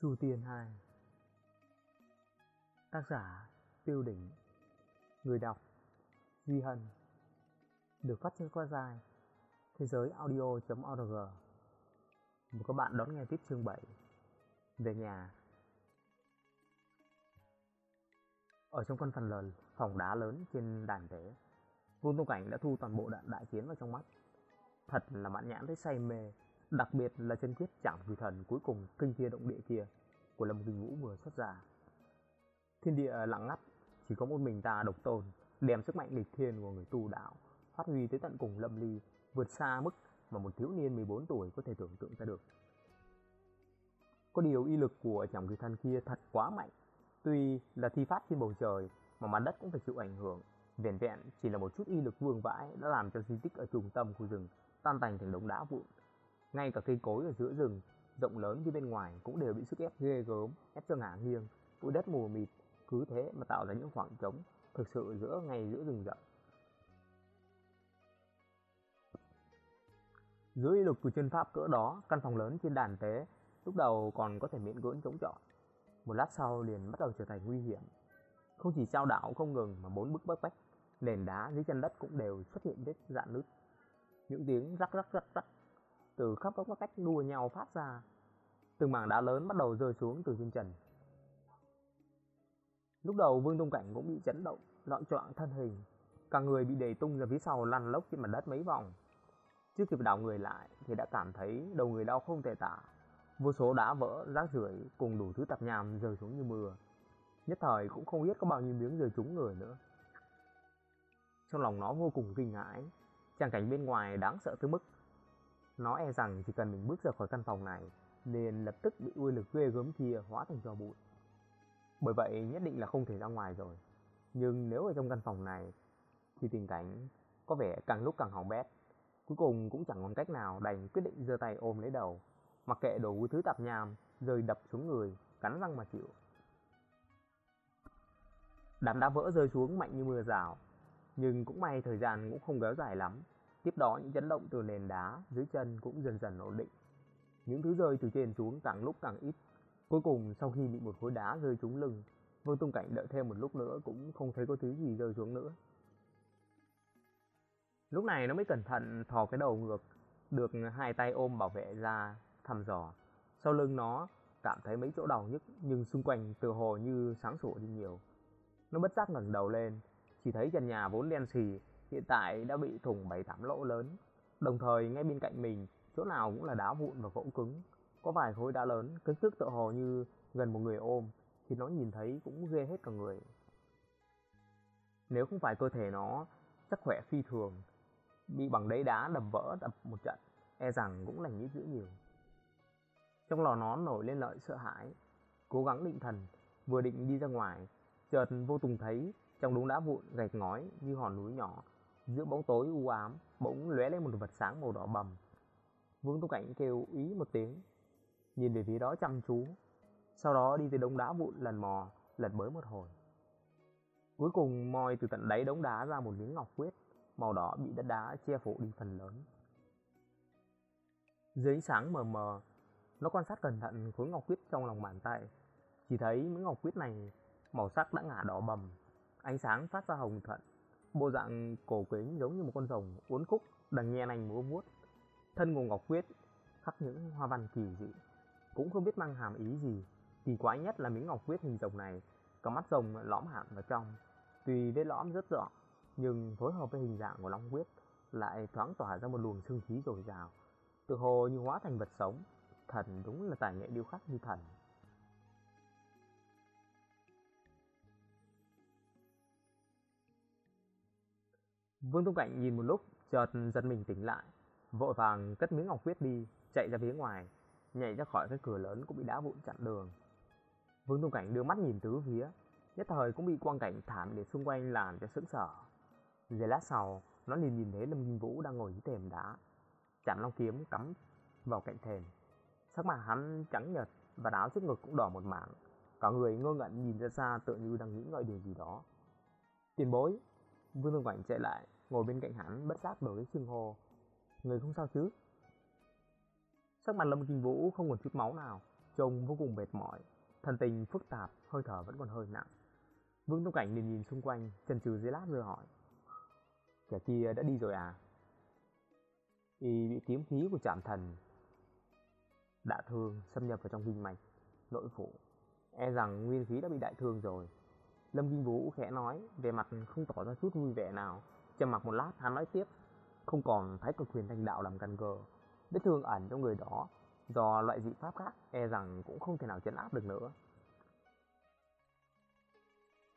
Chu Tiên 2 Tác giả Tiêu Đỉnh. Người đọc Duy Hân. Được phát trên website thế giới audio.org Mời các bạn đón nghe tiếp chương 7 Về nhà. Ở trong căn phần lớn, phòng đá lớn trên đàn thế Vương Tông Cảnh đã thu toàn bộ đạn đại chiến vào trong mắt. Thật là mãn nhãn thấy say mê đặc biệt là chân quyết chạm quỷ thần cuối cùng kinh thiên động địa kia của lâm kinh vũ vừa xuất ra. Thiên địa lặng ngắt, chỉ có một mình ta độc tồn đem sức mạnh nghịch thiên của người tu đạo phát huy tới tận cùng lâm ly, vượt xa mức mà một thiếu niên 14 tuổi có thể tưởng tượng ra được. Có điều y lực của chạm quỷ thần kia thật quá mạnh. Tuy là thi phát trên bầu trời, mà mặt đất cũng phải chịu ảnh hưởng. Vẻn vẹn chỉ là một chút y lực vương vãi đã làm cho di tích ở trung tâm khu rừng tan tành thành đống đá vụn ngay cả cây cối ở giữa rừng, rộng lớn như bên ngoài cũng đều bị sức ép ghê gớm, ép cho ngả nghiêng. Bụi đất mù mịt, cứ thế mà tạo ra những khoảng trống thực sự giữa ngay giữa rừng rậm. Dưới lực của chân pháp cỡ đó, căn phòng lớn trên đàn tế lúc đầu còn có thể miễn cưỡng chống chọi. Một lát sau liền bắt đầu trở thành nguy hiểm. Không chỉ trao đảo không ngừng mà bốn bức bách bách, nền đá dưới chân đất cũng đều xuất hiện vết dạn nứt. Những tiếng rắc rắc rắc rắc từ khắp các cách đua nhau phát ra. Từng mảng đá lớn bắt đầu rơi xuống từ trên trần. Lúc đầu vương tung cảnh cũng bị chấn động, loạn choạng thân hình. Cả người bị đẩy tung ra phía sau lăn lốc trên mặt đất mấy vòng. Chưa kịp đảo người lại thì đã cảm thấy đầu người đau không thể tả. Vô số đá vỡ, rác rưởi cùng đủ thứ tạp nham rơi xuống như mưa. Nhất thời cũng không biết có bao nhiêu miếng rơi trúng người nữa. Trong lòng nó vô cùng kinh hãi. Trang cảnh bên ngoài đáng sợ tới mức nó e rằng chỉ cần mình bước ra khỏi căn phòng này liền lập tức bị uy lực ghê gớm kia hóa thành cho bụi. Bởi vậy nhất định là không thể ra ngoài rồi. Nhưng nếu ở trong căn phòng này thì tình cảnh có vẻ càng lúc càng hỏng bét. Cuối cùng cũng chẳng còn cách nào đành quyết định giơ tay ôm lấy đầu, mặc kệ đủ thứ tạp nham rơi đập xuống người, cắn răng mà chịu. Đám đá vỡ rơi xuống mạnh như mưa rào, nhưng cũng may thời gian cũng không kéo dài lắm, Tiếp đó những chấn động từ nền đá dưới chân cũng dần dần ổn định. Những thứ rơi từ trên xuống càng lúc càng ít. Cuối cùng sau khi bị một khối đá rơi trúng lưng, Vương Tung Cảnh đợi thêm một lúc nữa cũng không thấy có thứ gì rơi xuống nữa. Lúc này nó mới cẩn thận thò cái đầu ngược, được hai tay ôm bảo vệ ra thăm dò. Sau lưng nó cảm thấy mấy chỗ đau nhức nhưng xung quanh từ hồ như sáng sủa đi nhiều. Nó bất giác ngẩng đầu lên, chỉ thấy trần nhà vốn đen xì hiện tại đã bị thủng bảy tám lỗ lớn. Đồng thời ngay bên cạnh mình, chỗ nào cũng là đá vụn và gỗ cứng. Có vài khối đá lớn, kích thước tựa hồ như gần một người ôm, thì nó nhìn thấy cũng ghê hết cả người. Nếu không phải cơ thể nó chắc khỏe phi thường, bị bằng đấy đá đập vỡ đập một trận, e rằng cũng lành ít dữ nhiều. Trong lò nó nổi lên lợi sợ hãi, cố gắng định thần, vừa định đi ra ngoài, chợt vô tùng thấy trong đống đá vụn gạch ngói như hòn núi nhỏ giữa bóng tối u ám, bỗng lóe lên một vật sáng màu đỏ bầm. Vương tu cảnh kêu ý một tiếng, nhìn về phía đó chăm chú, sau đó đi từ đống đá vụn lần mò lật bới một hồi. Cuối cùng, moi từ tận đáy đống đá ra một miếng ngọc quyết, màu đỏ bị đất đá che phủ đi phần lớn. Dưới ánh sáng mờ mờ, nó quan sát cẩn thận khối ngọc quyết trong lòng bàn tay. Chỉ thấy miếng ngọc quyết này màu sắc đã ngả đỏ bầm, ánh sáng phát ra hồng thuận bộ dạng cổ kính giống như một con rồng uốn khúc, đằng nhẹ nành múa vuốt. Thân ngô ngọc quyết khắc những hoa văn kỳ dị. Cũng không biết mang hàm ý gì. Kỳ quái nhất là miếng ngọc quyết hình rồng này có mắt rồng lõm hẳn vào trong. Tuy vết lõm rất rõ, nhưng phối hợp với hình dạng của long quyết lại thoáng tỏa ra một luồng sương khí dồi dào, tự hồ như hóa thành vật sống. Thần đúng là tài nghệ điêu khắc như thần. Vương Tung Cảnh nhìn một lúc, chợt giật mình tỉnh lại, vội vàng cất miếng ngọc quyết đi, chạy ra phía ngoài, nhảy ra khỏi cái cửa lớn cũng bị đá vụn chặn đường. Vương Tung Cảnh đưa mắt nhìn tứ phía, nhất thời cũng bị quang cảnh thảm để xung quanh làm cho sững sờ. Giây lát sau, nó liền nhìn thấy Lâm Kim Vũ đang ngồi dưới thềm đá, chạm long kiếm cắm vào cạnh thềm. Sắc mặt hắn trắng nhợt và áo trước ngực cũng đỏ một mảng, cả người ngơ ngẩn nhìn ra xa tựa như đang nghĩ ngợi điều gì đó. Tiền bối, Vương Tông Cảnh chạy lại, ngồi bên cạnh hắn, bất giác đổi cái xưng hô. Người không sao chứ? Sắc mặt Lâm Kinh Vũ không còn chút máu nào, trông vô cùng mệt mỏi, thần tình phức tạp, hơi thở vẫn còn hơi nặng. Vương Tông Cảnh liền nhìn xung quanh, chần chừ dưới lát rồi hỏi. Kẻ kia đã đi rồi à? Y bị kiếm khí của trạm thần đã thương xâm nhập vào trong kinh mạch, nội phủ. E rằng nguyên khí đã bị đại thương rồi. Lâm Kinh Vũ khẽ nói, về mặt không tỏ ra chút vui vẻ nào. Trầm mặc một lát, hắn nói tiếp, không còn thái cực quyền thanh đạo làm căn cơ. Vết thương ẩn trong người đó, do loại dị pháp khác, e rằng cũng không thể nào chấn áp được nữa.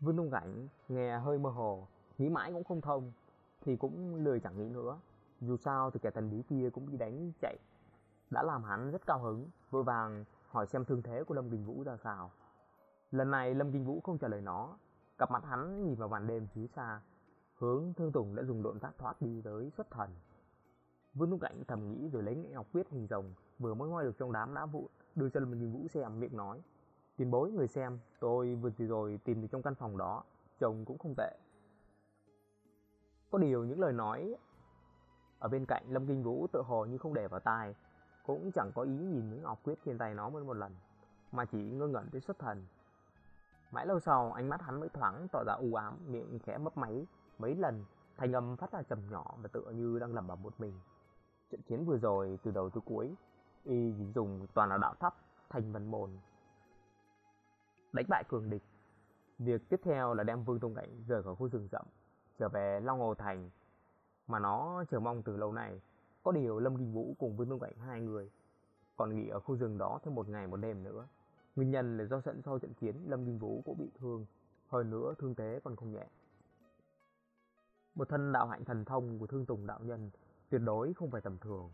Vương Tông Cảnh nghe hơi mơ hồ, nghĩ mãi cũng không thông, thì cũng lười chẳng nghĩ nữa. Dù sao thì kẻ thần bí kia cũng đi đánh chạy, đã làm hắn rất cao hứng, vội vàng hỏi xem thương thế của Lâm Kinh Vũ ra sao. Lần này Lâm Kinh Vũ không trả lời nó, cặp mắt hắn nhìn vào màn đêm phía xa, hướng Thương Tùng đã dùng độn giác thoát đi tới xuất thần. Vương Túc Cảnh thầm nghĩ rồi lấy ngọc quyết hình rồng, vừa mới ngoi được trong đám đá vụn, đưa cho Lâm Kinh Vũ xem, miệng nói, tiền bối, người xem, tôi vừa rồi tìm được trong căn phòng đó chồng cũng không tệ. Có điều những lời nói ở bên cạnh lâm kinh vũ tự hồ như không để vào tai, cũng chẳng có ý nhìn những ngọc quyết trên tay nó mới một lần, mà chỉ ngơ ngẩn tới xuất thần. Mãi lâu sau, ánh mắt hắn mới thoáng tỏ ra u ám, miệng khẽ mấp máy mấy lần thành âm phát ra trầm nhỏ và tựa như đang lẩm bẩm một mình trận chiến vừa rồi từ đầu tới cuối y dùng toàn là đạo thấp thành văn mồn đánh bại cường địch. Việc tiếp theo là đem Vương Tông Cảnh rời khỏi khu rừng rậm, trở về Long Hồ Thành mà nó chờ mong từ lâu nay. Có điều Lâm Kinh Vũ cùng Vương Tông Cảnh hai người còn nghỉ ở khu rừng đó thêm một ngày một đêm nữa. Nguyên nhân là do trận sau trận chiến Lâm Kinh Vũ cũng bị thương, hơn nữa thương thế còn không nhẹ. Một thân đạo hạnh thần thông của Thương Tùng đạo nhân tuyệt đối không phải tầm thường.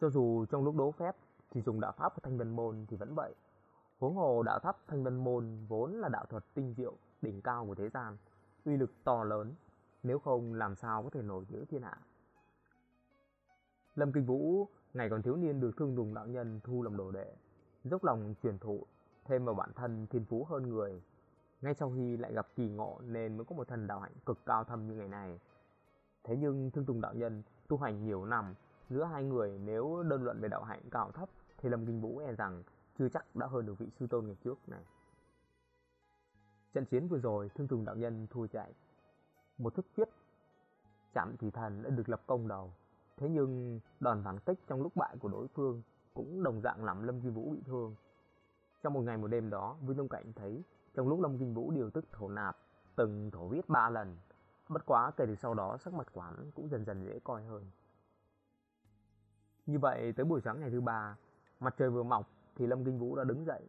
Cho dù trong lúc đấu phép chỉ dùng đạo pháp của Thanh Vân Môn thì vẫn vậy. Huống hồ đạo pháp thanh vân môn vốn là đạo thuật tinh diệu, đỉnh cao của thế gian, uy lực to lớn, nếu không làm sao có thể nổi giữa thiên hạ. Lâm Kinh Vũ ngày còn thiếu niên được thương tùng đạo nhân thu làm đồ đệ, dốc lòng truyền thụ, thêm vào bản thân thiên phú hơn người. Ngay sau khi lại gặp kỳ ngộ nên mới có một thần đạo hạnh cực cao thâm như ngày này. Thế nhưng Thương Tùng đạo nhân tu hành nhiều năm, giữa hai người nếu đơn luận về đạo hạnh cao thấp thì Lâm Kinh Vũ e rằng chưa chắc đã hơn được vị sư tôn ngày trước này. Trận chiến vừa rồi, Thương Tùng đạo nhân thua chạy. Một thức quyết chạm thì thần đã được lập công đầu. Thế nhưng đòn phản kích trong lúc bại của đối phương cũng đồng dạng làm Lâm Kim Vũ bị thương. Trong một ngày một đêm đó, Vương Tông Cảnh thấy trong lúc Lâm Kinh Vũ điều tức thổ nạp, từng thổ huyết ba lần. Bất quá kể từ sau đó sắc mặt quán cũng dần dần dễ coi hơn. Như vậy tới buổi sáng ngày thứ ba, mặt trời vừa mọc thì Lâm Kinh Vũ đã đứng dậy.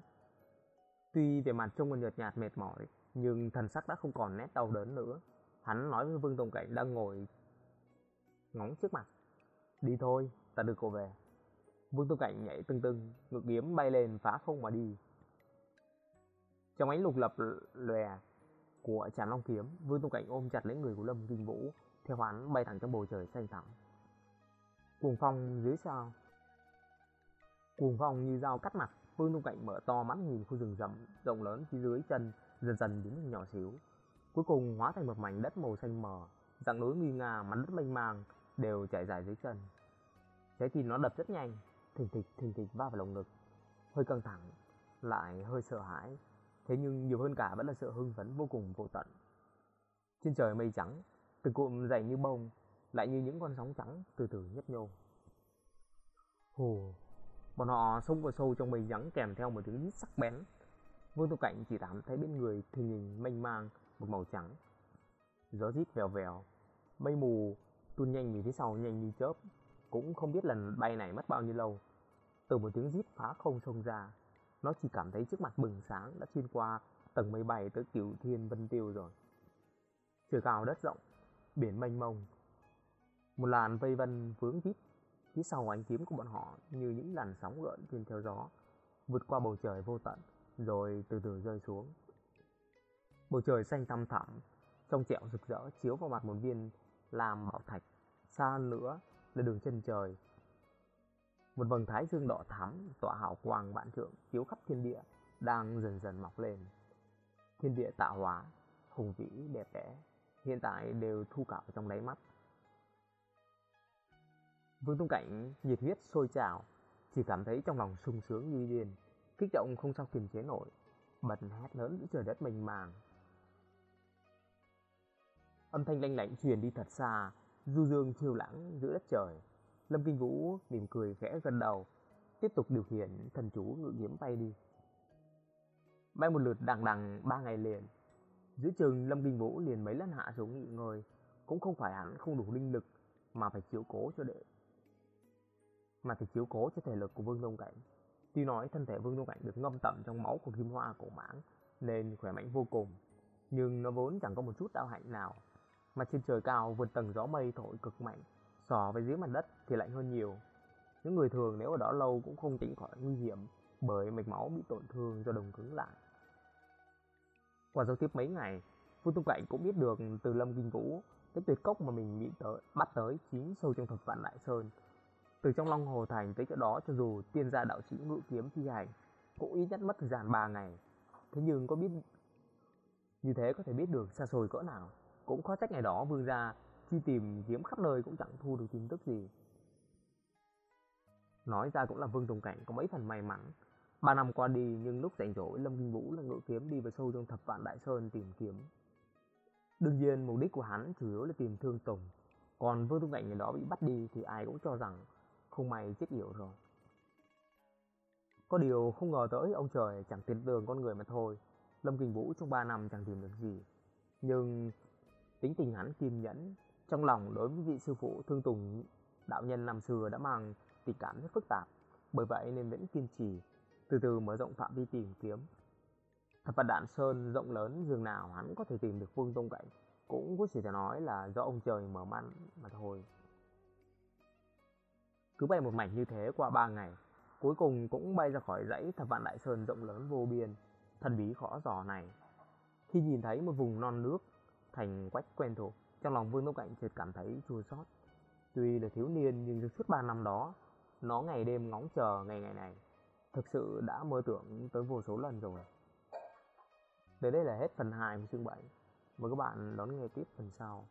Tuy về mặt trông còn nhợt nhạt mệt mỏi, nhưng thần sắc đã không còn nét đau đớn nữa. Hắn nói với Vương Tổng Cảnh đang ngồi ngóng trước mặt. Đi thôi, ta đưa cô về. Vương Tông Cảnh nhảy tưng tưng, ngực kiếm bay lên phá không mà đi. Trong ánh lục lập lòe của chán long kiếm, Vương tung Cảnh ôm chặt lấy người của Lâm Kinh Vũ, theo hắn bay thẳng trong bầu trời xanh thẳm. Cuồng phong dưới sao? Cuồng phong như dao cắt mặt vương tung cạnh mở to mắt nhìn khu rừng rậm rộng lớn phía dưới chân dần dần biến thành nhỏ xíu. Cuối cùng hóa thành một mảnh đất màu xanh mờ dạng núi nguy nga mặt đất mênh mang đều trải dài dưới chân. Trái tim nó đập rất nhanh thình thịch thình thịch va vào lồng ngực. Hơi căng thẳng lại hơi sợ hãi thế nhưng nhiều hơn cả vẫn là sự hưng phấn vô cùng vô tận trên trời mây trắng từng cụm dày như bông lại như những con sóng trắng từ từ nhấp nhô hồ Bọn họ xông vào sâu trong mây trắng kèm theo một tiếng rít sắc bén. Vương Tô Cảnh chỉ cảm thấy bên người thì nhìn mênh mang một màu trắng. Gió rít vèo vèo, mây mù tuôn nhanh về phía sau nhanh như chớp. Cũng không biết lần bay này mất bao nhiêu lâu. Từ một tiếng rít phá không xông ra, nó chỉ cảm thấy trước mặt bừng sáng đã xuyên qua tầng mây bay tới cửu thiên vân tiêu rồi. Trời cao đất rộng, biển mênh mông. Một làn vây vân vướng vít Phía sau ánh kiếm của bọn họ như những làn sóng gợn trên theo gió, vượt qua bầu trời vô tận, rồi từ từ rơi xuống. Bầu trời xanh thăm thẳm, trong trẻo rực rỡ chiếu vào mặt một viên làm bảo thạch, xa nữa là đường chân trời. Một vầng thái dương đỏ thắm tỏa hào quang vạn trượng chiếu khắp thiên địa đang dần dần mọc lên. Thiên địa tạo hóa, hùng vĩ đẹp đẽ, hiện tại đều thu cả trong đáy mắt. Vương Tung Cảnh nhiệt huyết sôi trào, chỉ cảm thấy trong lòng sung sướng như điên. kích động không sao kiềm chế nổi, bật hét lớn giữa trời đất mênh màng. Âm thanh lanh lảnh truyền đi thật xa, du dương chiêu lãng giữa đất trời. Lâm Kinh Vũ mỉm cười khẽ gần đầu, tiếp tục điều khiển thần chú ngự kiếm bay đi. Bay một lượt đằng đằng ba ngày liền. Giữa chừng Lâm Kinh Vũ liền mấy lần hạ xuống nghỉ ngơi, cũng không phải hắn không đủ linh lực mà phải chiếu cố cho đệ mà phải chiếu cố cho thể lực của Vương Đông Cảnh. Tuy nói thân thể Vương Đông Cảnh được ngâm tẩm trong máu của kim hoa cổ mãng nên khỏe mạnh vô cùng, nhưng nó vốn chẳng có một chút đạo hạnh nào. Mà trên trời cao vượt tầng gió mây thổi cực mạnh, so với dưới mặt đất thì lạnh hơn nhiều. Những người thường nếu ở đó lâu cũng không tránh khỏi nguy hiểm bởi mạch máu bị tổn thương do đồng cứng lại. Qua giao tiếp mấy ngày, Vương Tung Cảnh cũng biết được từ Lâm Kinh Vũ cái tuyệt cốc mà mình bị tới, bắt tới chín sâu trong thập vạn đại sơn từ trong Long Hồ Thành tới chỗ đó cho dù tiên gia đạo sĩ ngự kiếm thi hành cũng ít nhất mất thời gian 3 ngày. Thế nhưng có biết như thế có thể biết được xa xôi cỡ nào. Cũng khó trách ngày đó vương gia truy tìm kiếm khắp nơi cũng chẳng thu được tin tức gì. Nói ra cũng là Vương Tùng Cảnh có mấy phần may mắn. Ba năm qua đi nhưng lúc rảnh rỗi Lâm Kinh Vũ là ngự kiếm đi vào sâu trong thập vạn đại sơn tìm kiếm. Đương nhiên mục đích của hắn chủ yếu là tìm Thương Tùng. Còn Vương Tùng Cảnh người đó bị bắt đi thì ai cũng cho rằng không may chết yểu rồi. Có điều không ngờ tới ông trời chẳng tiền tưởng con người mà thôi. Lâm Kinh Vũ trong 3 năm chẳng tìm được gì. Nhưng tính tình hắn kiên nhẫn, trong lòng đối với vị sư phụ thương tùng đạo nhân năm xưa đã mang tình cảm rất phức tạp. Bởi vậy nên vẫn kiên trì, từ từ mở rộng phạm vi tìm kiếm. Thật vật đạn sơn rộng lớn dường nào hắn có thể tìm được phương tông cảnh cũng có chỉ thể nói là do ông trời mở màn mà thôi. Cứ bay một mảnh như thế qua ba ngày, cuối cùng cũng bay ra khỏi dãy thập vạn đại sơn rộng lớn vô biên, thần bí khó dò này. Khi nhìn thấy một vùng non nước thành quách quen thuộc, trong lòng Vương Tông cạnh chợt cảm thấy chua xót. Tuy là thiếu niên nhưng suốt ba năm đó, nó ngày đêm ngóng chờ ngày ngày này, thực sự đã mơ tưởng tới vô số lần rồi. Đến đây là hết phần 2 của chương 7. Mời các bạn đón nghe tiếp phần sau.